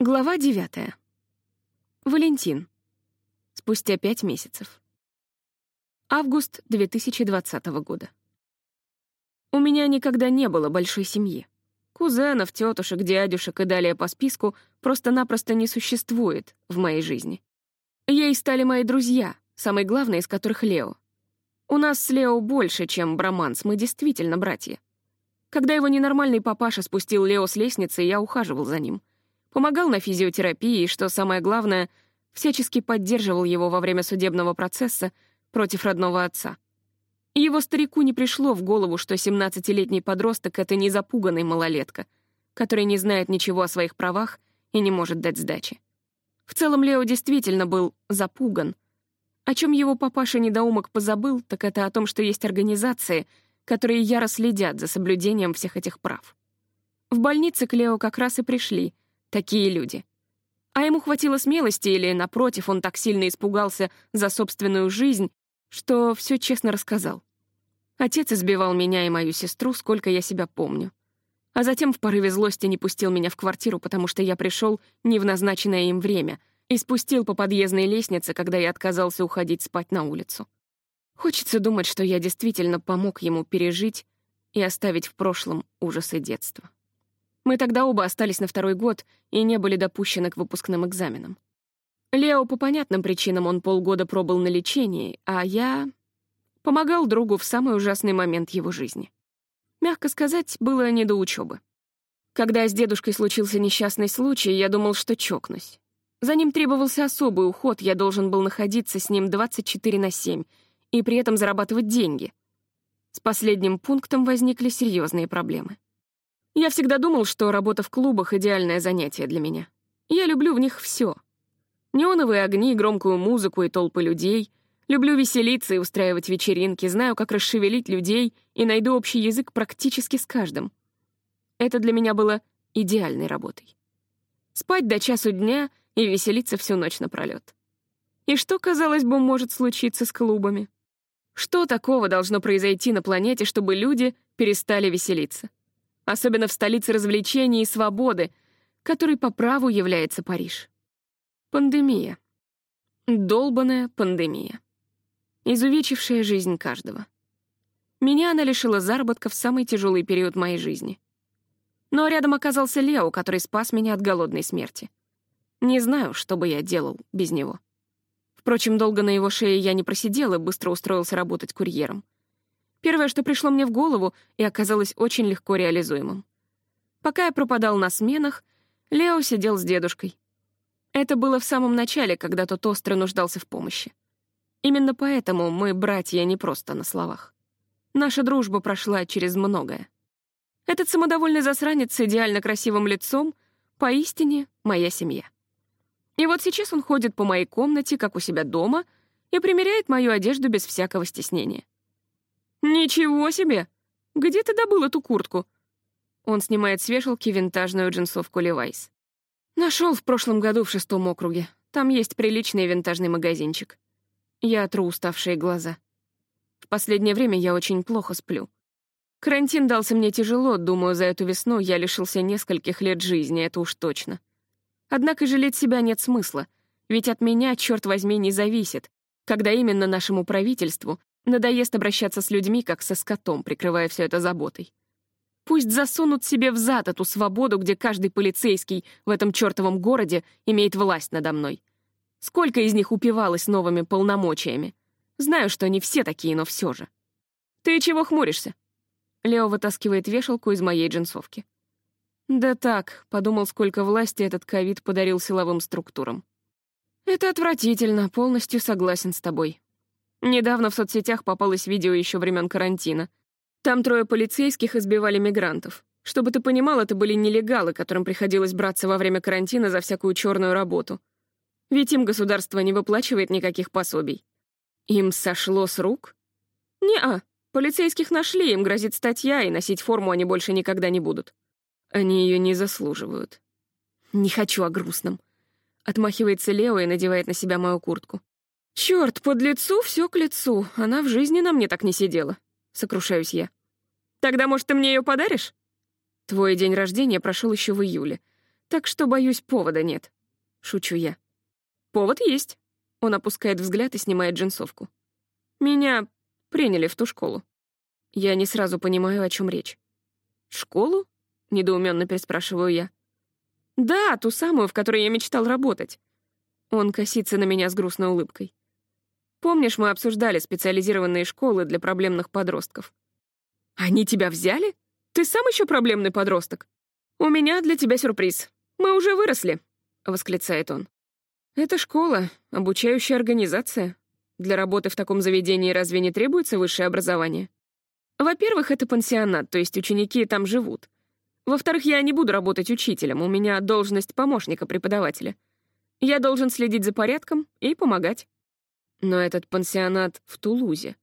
Глава девятая. Валентин. Спустя пять месяцев. Август 2020 года. У меня никогда не было большой семьи. Кузенов, тетушек, дядюшек и далее по списку просто-напросто не существует в моей жизни. Ей стали мои друзья, самый главный из которых Лео. У нас с Лео больше, чем броманс, мы действительно братья. Когда его ненормальный папаша спустил Лео с лестницы, я ухаживал за ним — помогал на физиотерапии и, что самое главное, всячески поддерживал его во время судебного процесса против родного отца. Его старику не пришло в голову, что 17-летний подросток — это не запуганный малолетка, который не знает ничего о своих правах и не может дать сдачи. В целом Лео действительно был запуган. О чем его папаша-недоумок позабыл, так это о том, что есть организации, которые яро следят за соблюдением всех этих прав. В больнице к Лео как раз и пришли — Такие люди. А ему хватило смелости или, напротив, он так сильно испугался за собственную жизнь, что все честно рассказал. Отец избивал меня и мою сестру, сколько я себя помню. А затем в порыве злости не пустил меня в квартиру, потому что я пришел не в назначенное им время и спустил по подъездной лестнице, когда я отказался уходить спать на улицу. Хочется думать, что я действительно помог ему пережить и оставить в прошлом ужасы детства. Мы тогда оба остались на второй год и не были допущены к выпускным экзаменам. Лео по понятным причинам он полгода пробыл на лечении, а я помогал другу в самый ужасный момент его жизни. Мягко сказать, было не до учебы. Когда с дедушкой случился несчастный случай, я думал, что чокнусь. За ним требовался особый уход, я должен был находиться с ним 24 на 7 и при этом зарабатывать деньги. С последним пунктом возникли серьезные проблемы. Я всегда думал, что работа в клубах — идеальное занятие для меня. Я люблю в них все. Неоновые огни, громкую музыку и толпы людей. Люблю веселиться и устраивать вечеринки, знаю, как расшевелить людей и найду общий язык практически с каждым. Это для меня было идеальной работой. Спать до часу дня и веселиться всю ночь напролёт. И что, казалось бы, может случиться с клубами? Что такого должно произойти на планете, чтобы люди перестали веселиться? Особенно в столице развлечений и свободы, которой по праву является Париж. Пандемия. Долбаная пандемия. Изувечившая жизнь каждого. Меня она лишила заработка в самый тяжелый период моей жизни. Но рядом оказался Лео, который спас меня от голодной смерти. Не знаю, что бы я делал без него. Впрочем, долго на его шее я не просидел и быстро устроился работать курьером. Первое, что пришло мне в голову, и оказалось очень легко реализуемым. Пока я пропадал на сменах, Лео сидел с дедушкой. Это было в самом начале, когда тот остро нуждался в помощи. Именно поэтому мы братья не просто на словах. Наша дружба прошла через многое. Этот самодовольный засранец с идеально красивым лицом поистине моя семья. И вот сейчас он ходит по моей комнате, как у себя дома, и примеряет мою одежду без всякого стеснения. «Ничего себе! Где ты добыл эту куртку?» Он снимает с вешалки винтажную джинсовку Levi's. Нашел в прошлом году в шестом округе. Там есть приличный винтажный магазинчик. Я тру уставшие глаза. В последнее время я очень плохо сплю. Карантин дался мне тяжело, думаю, за эту весну я лишился нескольких лет жизни, это уж точно. Однако жалеть себя нет смысла, ведь от меня, черт возьми, не зависит, когда именно нашему правительству Надоест обращаться с людьми, как со скотом, прикрывая все это заботой. Пусть засунут себе в зад эту свободу, где каждый полицейский в этом чертовом городе имеет власть надо мной. Сколько из них упивалось новыми полномочиями? Знаю, что они все такие, но все же. «Ты чего хмуришься?» Лео вытаскивает вешалку из моей джинсовки. «Да так», — подумал, сколько власти этот ковид подарил силовым структурам. «Это отвратительно, полностью согласен с тобой. Недавно в соцсетях попалось видео еще времен карантина. Там трое полицейских избивали мигрантов. Чтобы ты понимал, это были нелегалы, которым приходилось браться во время карантина за всякую черную работу. Ведь им государство не выплачивает никаких пособий. Им сошло с рук? Не-а. Полицейских нашли, им грозит статья, и носить форму они больше никогда не будут. Они ее не заслуживают. Не хочу о грустном. Отмахивается Лео и надевает на себя мою куртку. Черт, под лицу все к лицу. Она в жизни на мне так не сидела. Сокрушаюсь я. Тогда, может, ты мне ее подаришь? Твой день рождения прошел еще в июле. Так что, боюсь, повода нет. Шучу я. Повод есть. Он опускает взгляд и снимает джинсовку. Меня приняли в ту школу. Я не сразу понимаю, о чем речь. «Школу?» — недоуменно переспрашиваю я. «Да, ту самую, в которой я мечтал работать». Он косится на меня с грустной улыбкой. «Помнишь, мы обсуждали специализированные школы для проблемных подростков?» «Они тебя взяли? Ты сам еще проблемный подросток?» «У меня для тебя сюрприз. Мы уже выросли», — восклицает он. «Это школа, обучающая организация. Для работы в таком заведении разве не требуется высшее образование? Во-первых, это пансионат, то есть ученики там живут. Во-вторых, я не буду работать учителем, у меня должность помощника преподавателя. Я должен следить за порядком и помогать. Но этот пансионат в Тулузе.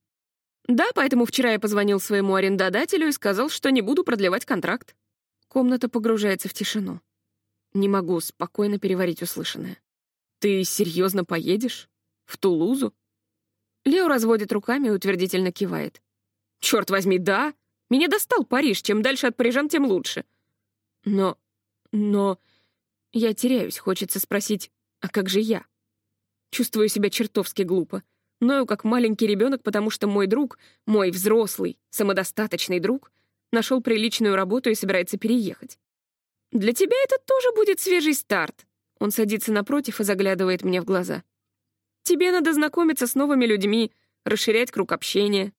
Да, поэтому вчера я позвонил своему арендодателю и сказал, что не буду продлевать контракт. Комната погружается в тишину. Не могу спокойно переварить услышанное. «Ты серьезно поедешь? В Тулузу?» Лео разводит руками и утвердительно кивает. «Черт возьми, да! Меня достал Париж, чем дальше от парижан, тем лучше». Но... но... Я теряюсь, хочется спросить, а как же я? Чувствую себя чертовски глупо. Ною как маленький ребенок, потому что мой друг, мой взрослый, самодостаточный друг, нашел приличную работу и собирается переехать. Для тебя это тоже будет свежий старт. Он садится напротив и заглядывает мне в глаза. Тебе надо знакомиться с новыми людьми, расширять круг общения.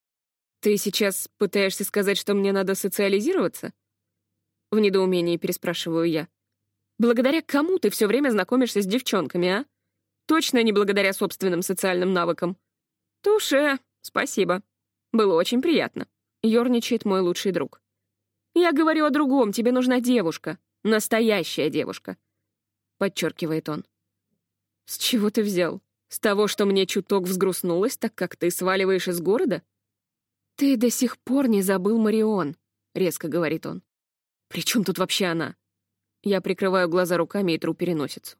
Ты сейчас пытаешься сказать, что мне надо социализироваться? В недоумении переспрашиваю я. Благодаря кому ты все время знакомишься с девчонками, а? Точно не благодаря собственным социальным навыкам. Туше, спасибо. Было очень приятно. Ёрничает мой лучший друг. Я говорю о другом, тебе нужна девушка. Настоящая девушка. Подчеркивает он. С чего ты взял? С того, что мне чуток взгрустнулось, так как ты сваливаешь из города? Ты до сих пор не забыл Марион, резко говорит он. При чем тут вообще она? Я прикрываю глаза руками и тру переносицу.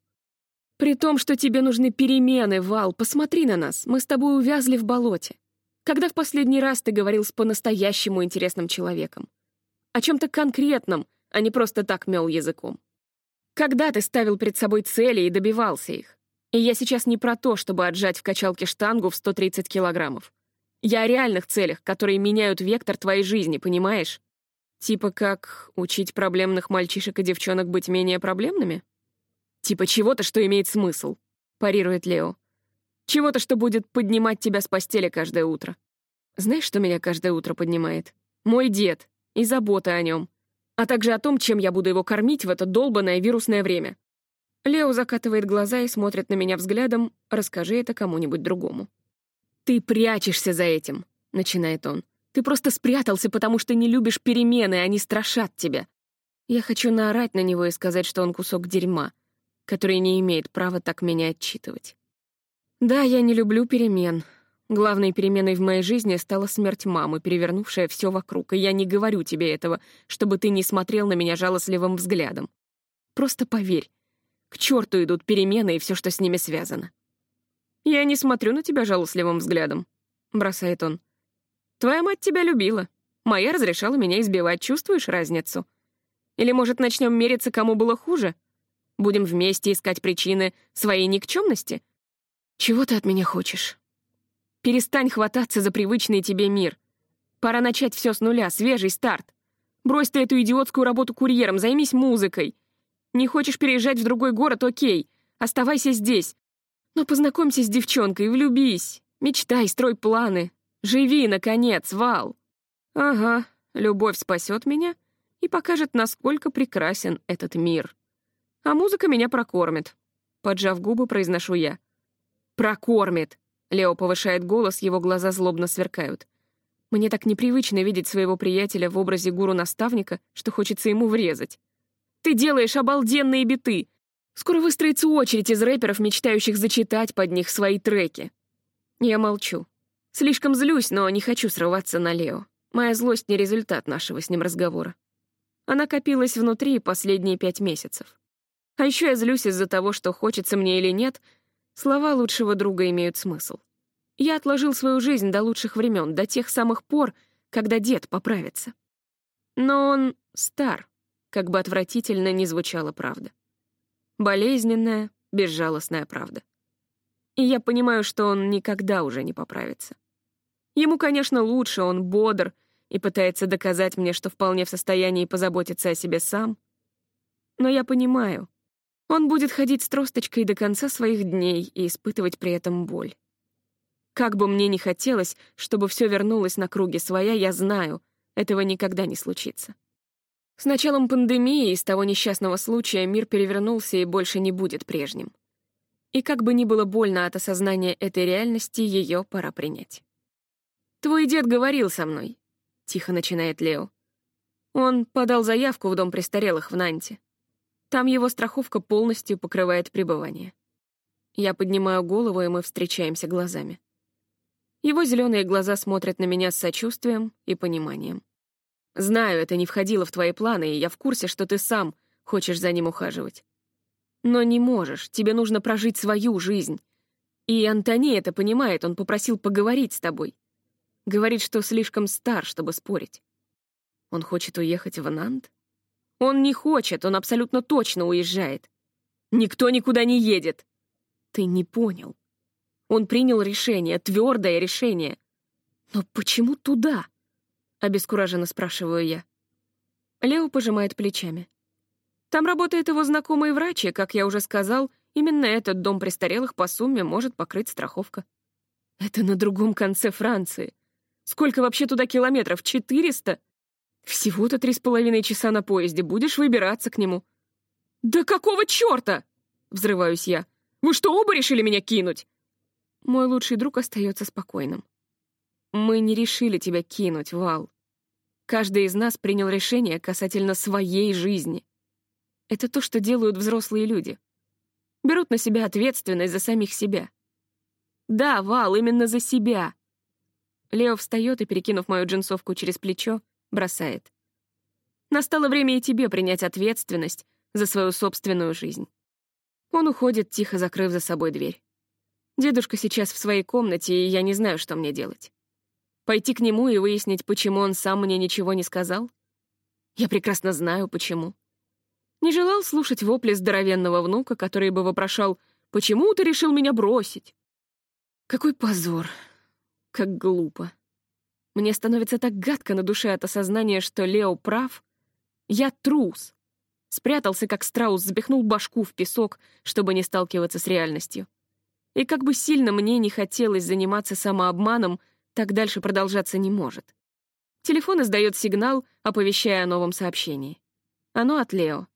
При том, что тебе нужны перемены, Вал, посмотри на нас. Мы с тобой увязли в болоте. Когда в последний раз ты говорил с по-настоящему интересным человеком? О чем-то конкретном, а не просто так мел языком. Когда ты ставил перед собой цели и добивался их? И я сейчас не про то, чтобы отжать в качалке штангу в 130 килограммов. Я о реальных целях, которые меняют вектор твоей жизни, понимаешь? Типа как учить проблемных мальчишек и девчонок быть менее проблемными? Типа чего-то, что имеет смысл, парирует Лео. Чего-то, что будет поднимать тебя с постели каждое утро. Знаешь, что меня каждое утро поднимает? Мой дед и забота о нем, а также о том, чем я буду его кормить в это долбанное вирусное время. Лео закатывает глаза и смотрит на меня взглядом «Расскажи это кому-нибудь другому». «Ты прячешься за этим», — начинает он. «Ты просто спрятался, потому что не любишь перемены, они страшат тебя». Я хочу наорать на него и сказать, что он кусок дерьма, который не имеет права так меня отчитывать. Да, я не люблю перемен. Главной переменой в моей жизни стала смерть мамы, перевернувшая все вокруг, и я не говорю тебе этого, чтобы ты не смотрел на меня жалостливым взглядом. Просто поверь, к черту идут перемены и все, что с ними связано. «Я не смотрю на тебя жалостливым взглядом», — бросает он. «Твоя мать тебя любила. Моя разрешала меня избивать, чувствуешь разницу? Или, может, начнем мериться, кому было хуже? Будем вместе искать причины своей никчемности? Чего ты от меня хочешь? Перестань хвататься за привычный тебе мир. Пора начать все с нуля, свежий старт. Брось ты эту идиотскую работу курьером, займись музыкой. Не хочешь переезжать в другой город — окей. Оставайся здесь. Но познакомься с девчонкой, влюбись. Мечтай, строй планы. Живи, наконец, Вал. Ага, любовь спасет меня и покажет, насколько прекрасен этот мир. А музыка меня прокормит. Поджав губы, произношу я. «Прокормит!» Лео повышает голос, его глаза злобно сверкают. Мне так непривычно видеть своего приятеля в образе гуру-наставника, что хочется ему врезать. Ты делаешь обалденные биты. Скоро выстроится очередь из рэперов, мечтающих зачитать под них свои треки. Я молчу. Слишком злюсь, но не хочу срываться на Лео. Моя злость не результат нашего с ним разговора. Она копилась внутри последние пять месяцев. А еще я злюсь из-за того, что хочется мне или нет, слова лучшего друга имеют смысл. Я отложил свою жизнь до лучших времен, до тех самых пор, когда дед поправится. Но он стар, как бы отвратительно ни звучала правда. Болезненная, безжалостная правда. И я понимаю, что он никогда уже не поправится. Ему, конечно, лучше, он бодр и пытается доказать мне, что вполне в состоянии позаботиться о себе сам. Но я понимаю, он будет ходить с тросточкой до конца своих дней и испытывать при этом боль. Как бы мне ни хотелось, чтобы все вернулось на круги своя, я знаю, этого никогда не случится. С началом пандемии из того несчастного случая мир перевернулся и больше не будет прежним. И как бы ни было больно от осознания этой реальности, ее пора принять. «Твой дед говорил со мной», — тихо начинает Лео. Он подал заявку в дом престарелых в Нанте. Там его страховка полностью покрывает пребывание. Я поднимаю голову, и мы встречаемся глазами. Его зеленые глаза смотрят на меня с сочувствием и пониманием. Знаю, это не входило в твои планы, и я в курсе, что ты сам хочешь за ним ухаживать. Но не можешь, тебе нужно прожить свою жизнь. И Антони это понимает, он попросил поговорить с тобой. Говорит, что слишком стар, чтобы спорить. Он хочет уехать в Нант? Он не хочет, он абсолютно точно уезжает. Никто никуда не едет. Ты не понял. Он принял решение, твердое решение. Но почему туда? — обескураженно спрашиваю я. Лео пожимает плечами. Там работает его знакомый врач, и, как я уже сказал, именно этот дом престарелых по сумме может покрыть страховка. Это на другом конце Франции. Сколько вообще туда километров? Четыреста? Всего-то три с половиной часа на поезде. Будешь выбираться к нему. «Да какого черта?» — взрываюсь я. «Вы что, оба решили меня кинуть?» Мой лучший друг остается спокойным. Мы не решили тебя кинуть, Вал. Каждый из нас принял решение касательно своей жизни. Это то, что делают взрослые люди. Берут на себя ответственность за самих себя. Да, Вал, именно за себя. Лео встает и, перекинув мою джинсовку через плечо, бросает. Настало время и тебе принять ответственность за свою собственную жизнь. Он уходит, тихо закрыв за собой дверь. Дедушка сейчас в своей комнате, и я не знаю, что мне делать. Пойти к нему и выяснить, почему он сам мне ничего не сказал? Я прекрасно знаю, почему. Не желал слушать вопли здоровенного внука, который бы вопрошал, «Почему ты решил меня бросить?» Какой позор. Как глупо. Мне становится так гадко на душе от осознания, что Лео прав. Я трус. Спрятался, как страус, запихнул башку в песок, чтобы не сталкиваться с реальностью. И как бы сильно мне не хотелось заниматься самообманом, так дальше продолжаться не может. Телефон издает сигнал, оповещая о новом сообщении. Оно от Лео.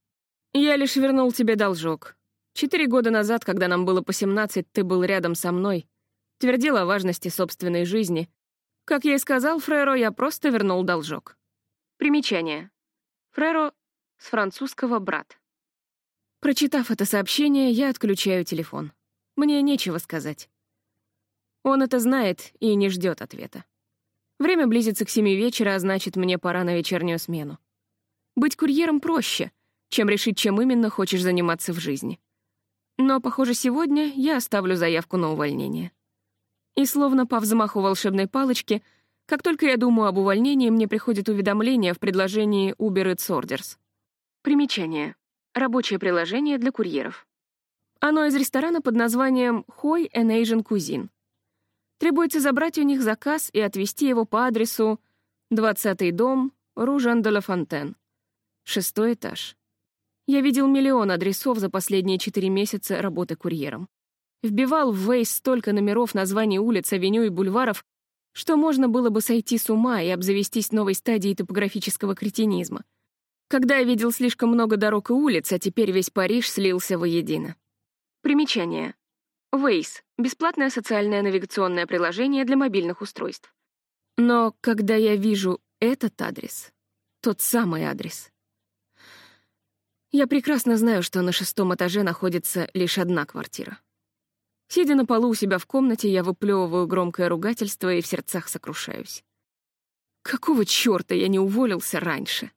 «Я лишь вернул тебе должок. Четыре года назад, когда нам было по 17, ты был рядом со мной, твердил о важности собственной жизни. Как я и сказал Фреро, я просто вернул должок». Примечание. Фреро с французского «брат». Прочитав это сообщение, я отключаю телефон. Мне нечего сказать. Он это знает и не ждет ответа. Время близится к семи вечера, а значит, мне пора на вечернюю смену. Быть курьером проще, чем решить, чем именно хочешь заниматься в жизни. Но, похоже, сегодня я оставлю заявку на увольнение. И словно по взмаху волшебной палочки, как только я думаю об увольнении, мне приходит уведомление в предложении Uber Eats Orders. Примечание. Рабочее приложение для курьеров. Оно из ресторана под названием Hoi and Asian Cuisine. Требуется забрать у них заказ и отвезти его по адресу 20-й дом, Ружан де ла Фонтен. Шестой этаж. Я видел миллион адресов за последние четыре месяца работы курьером. Вбивал в Waze столько номеров, названий улиц, авеню и бульваров, что можно было бы сойти с ума и обзавестись новой стадией топографического кретинизма. Когда я видел слишком много дорог и улиц, а теперь весь Париж слился воедино. Примечание. Waze — бесплатное социальное навигационное приложение для мобильных устройств. Но когда я вижу этот адрес, тот самый адрес, я прекрасно знаю, что на шестом этаже находится лишь одна квартира. Сидя на полу у себя в комнате, я выплевываю громкое ругательство и в сердцах сокрушаюсь. Какого чёрта я не уволился раньше?